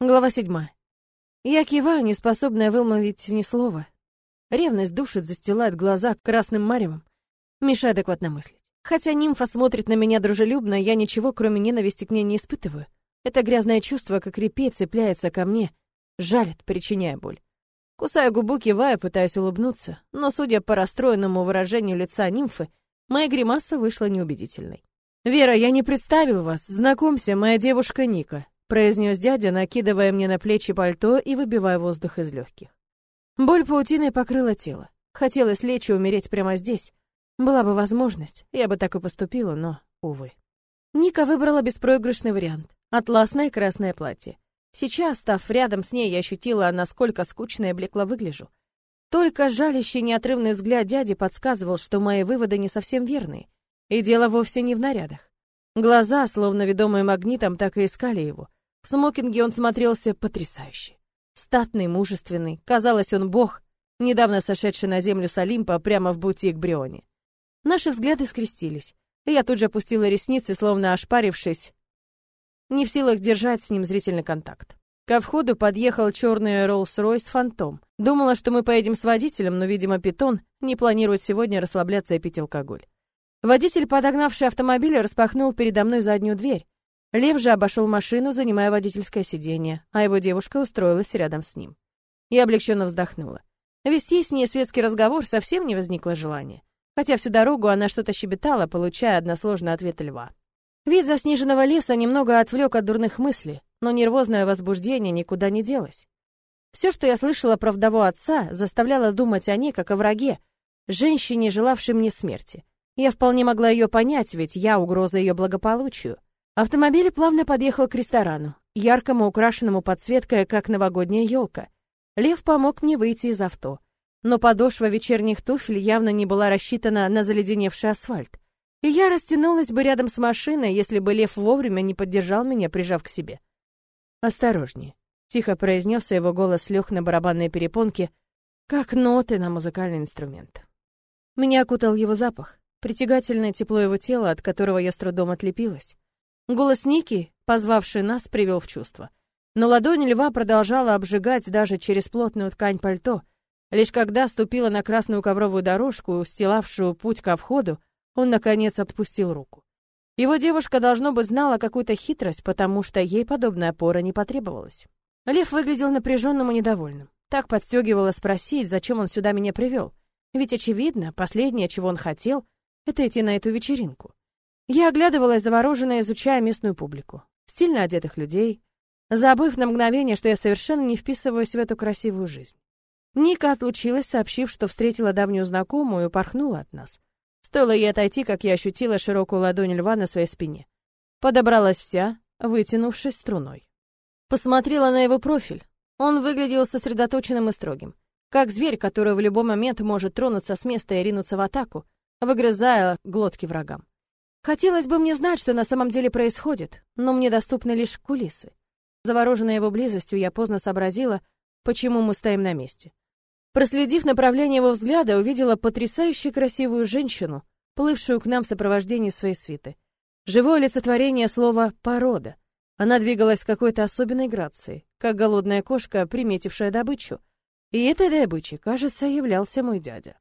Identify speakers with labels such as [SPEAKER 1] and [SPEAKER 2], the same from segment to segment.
[SPEAKER 1] Глава седьмая. Я киваю, не способная вымолвить ни слова. Ревность душит, застилает глаза красным маревом, мешая адекватно мыслить. Хотя нимфа смотрит на меня дружелюбно, я ничего, кроме ненависти к ней, не испытываю. Это грязное чувство, как репей, цепляется ко мне, жалит, причиняя боль. Кусаю губу, киваю, пытаясь улыбнуться, но, судя по расстроенному выражению лица нимфы, моя гримаса вышла неубедительной. «Вера, я не представил вас. Знакомься, моя девушка Ника произнес дядя, накидывая мне на плечи пальто и выбивая воздух из легких. Боль паутиной покрыла тело. Хотелось лечь и умереть прямо здесь. Была бы возможность, я бы так и поступила, но, увы. Ника выбрала беспроигрышный вариант — атласное красное платье. Сейчас, став рядом с ней, я ощутила, насколько скучно и блекло выгляжу. Только жалящий неотрывный взгляд дяди подсказывал, что мои выводы не совсем верные. И дело вовсе не в нарядах. Глаза, словно ведомые магнитом, так и искали его. В смокинге он смотрелся потрясающе. Статный, мужественный, казалось, он бог, недавно сошедший на землю с Олимпа прямо в бутик Бриони. Наши взгляды скрестились, и я тут же опустила ресницы, словно ошпарившись, не в силах держать с ним зрительный контакт. Ко входу подъехал черный Роллс-Ройс Фантом. Думала, что мы поедем с водителем, но, видимо, Питон не планирует сегодня расслабляться и пить алкоголь. Водитель, подогнавший автомобиль, распахнул передо мной заднюю дверь. Лев же обошел машину, занимая водительское сиденье, а его девушка устроилась рядом с ним. Я облегченно вздохнула. Вести с ней светский разговор совсем не возникло желания. Хотя всю дорогу она что-то щебетала, получая односложный ответ льва. Вид заснеженного леса немного отвлек от дурных мыслей, но нервозное возбуждение никуда не делось. Все, что я слышала про вдову отца, заставляло думать о ней как о враге, женщине, желавшей мне смерти. Я вполне могла ее понять, ведь я угроза ее благополучию. Автомобиль плавно подъехал к ресторану, яркому, украшенному подсветкой, как новогодняя елка. Лев помог мне выйти из авто. Но подошва вечерних туфель явно не была рассчитана на заледеневший асфальт. И я растянулась бы рядом с машиной, если бы Лев вовремя не поддержал меня, прижав к себе. «Осторожнее», — тихо произнес, его голос лег на барабанные перепонки, как ноты на музыкальный инструмент. Меня окутал его запах, притягательное тепло его тела, от которого я с трудом отлепилась. Голос Ники, позвавший нас, привел в чувство. Но ладонь льва продолжала обжигать даже через плотную ткань пальто. Лишь когда ступила на красную ковровую дорожку, устилавшую путь ко входу, он, наконец, отпустил руку. Его девушка, должно быть, знала какую-то хитрость, потому что ей подобная опора не потребовалась. Лев выглядел напряженным и недовольным. Так подстегивало спросить, зачем он сюда меня привел. Ведь, очевидно, последнее, чего он хотел, это идти на эту вечеринку. Я оглядывалась, завороженно изучая местную публику. Стильно одетых людей, забыв на мгновение, что я совершенно не вписываюсь в эту красивую жизнь. Ника отлучилась, сообщив, что встретила давнюю знакомую и порхнула от нас. Стоило ей отойти, как я ощутила широкую ладонь льва на своей спине. Подобралась вся, вытянувшись струной. Посмотрела на его профиль. Он выглядел сосредоточенным и строгим. Как зверь, который в любой момент может тронуться с места и ринуться в атаку, выгрызая глотки врагам. Хотелось бы мне знать, что на самом деле происходит, но мне доступны лишь кулисы. Завороженная его близостью, я поздно сообразила, почему мы стоим на месте. Проследив направление его взгляда, увидела потрясающе красивую женщину, плывшую к нам в сопровождении своей свиты. Живое олицетворение слова «порода». Она двигалась с какой-то особенной грацией, как голодная кошка, приметившая добычу. И этой добычей, кажется, являлся мой дядя.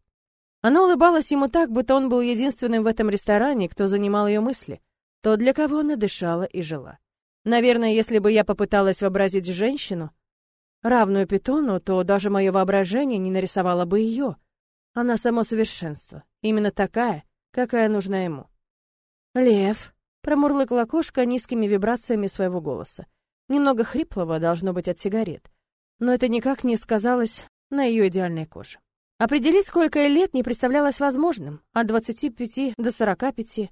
[SPEAKER 1] Она улыбалась ему так, будто он был единственным в этом ресторане, кто занимал ее мысли, то для кого она дышала и жила. Наверное, если бы я попыталась вообразить женщину, равную питону, то даже мое воображение не нарисовало бы ее. Она само совершенство, именно такая, какая нужна ему. «Лев», — промурлыкала кошка низкими вибрациями своего голоса. Немного хриплого, должно быть, от сигарет. Но это никак не сказалось на ее идеальной коже. Определить, сколько ей лет, не представлялось возможным. От 25 до 45.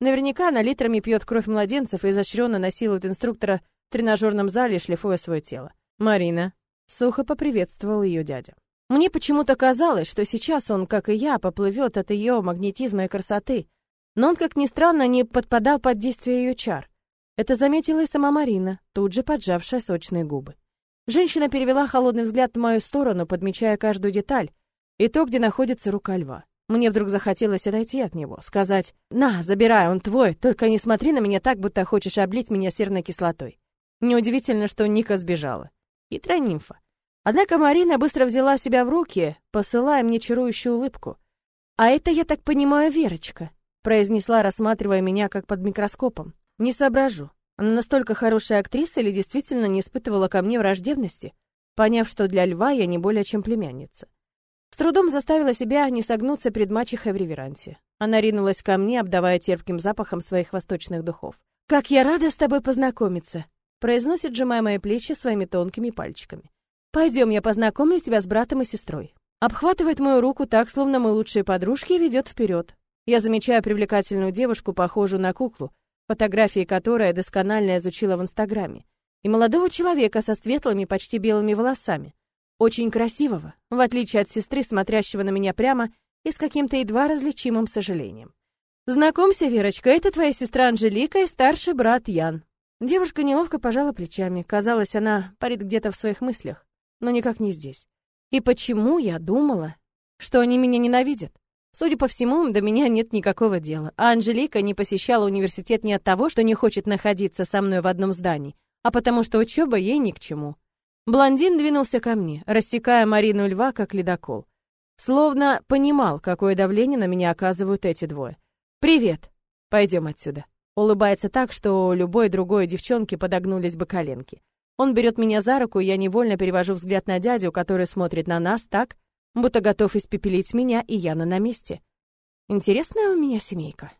[SPEAKER 1] Наверняка она литрами пьет кровь младенцев и изощренно насилует инструктора в тренажерном зале, шлифуя свое тело. «Марина», — сухо поприветствовал ее дядя. Мне почему-то казалось, что сейчас он, как и я, поплывет от ее магнетизма и красоты, но он, как ни странно, не подпадал под действие ее чар. Это заметила и сама Марина, тут же поджавшая сочные губы. Женщина перевела холодный взгляд в мою сторону, подмечая каждую деталь, и то, где находится рука льва. Мне вдруг захотелось отойти от него, сказать «На, забирай, он твой, только не смотри на меня так, будто хочешь облить меня серной кислотой». Неудивительно, что Ника сбежала. Хитрая нимфа. Однако Марина быстро взяла себя в руки, посылая мне чарующую улыбку. «А это, я так понимаю, Верочка», — произнесла, рассматривая меня как под микроскопом. «Не соображу. Она настолько хорошая актриса или действительно не испытывала ко мне враждебности, поняв, что для льва я не более чем племянница. С трудом заставила себя не согнуться перед мачехой в реверансе. Она ринулась ко мне, обдавая терпким запахом своих восточных духов. «Как я рада с тобой познакомиться!» произносит, сжимая мои плечи своими тонкими пальчиками. «Пойдем, я познакомлю тебя с братом и сестрой». Обхватывает мою руку так, словно мы лучшие подружки, и ведет вперед. Я замечаю привлекательную девушку, похожую на куклу, фотографии которой я досконально изучила в Инстаграме, и молодого человека со светлыми, почти белыми волосами. Очень красивого, в отличие от сестры, смотрящего на меня прямо и с каким-то едва различимым сожалением. «Знакомься, Верочка, это твоя сестра Анжелика и старший брат Ян». Девушка неловко пожала плечами. Казалось, она парит где-то в своих мыслях, но никак не здесь. И почему я думала, что они меня ненавидят? Судя по всему, до меня нет никакого дела. А Анжелика не посещала университет не от того, что не хочет находиться со мной в одном здании, а потому что учеба ей ни к чему. Блондин двинулся ко мне, рассекая Марину Льва как ледокол. Словно понимал, какое давление на меня оказывают эти двое. «Привет! Пойдем отсюда». Улыбается так, что у любой другой девчонки подогнулись бы коленки. Он берет меня за руку, и я невольно перевожу взгляд на дядю, который смотрит на нас так, будто готов испепелить меня, и Яна на месте. Интересная у меня семейка.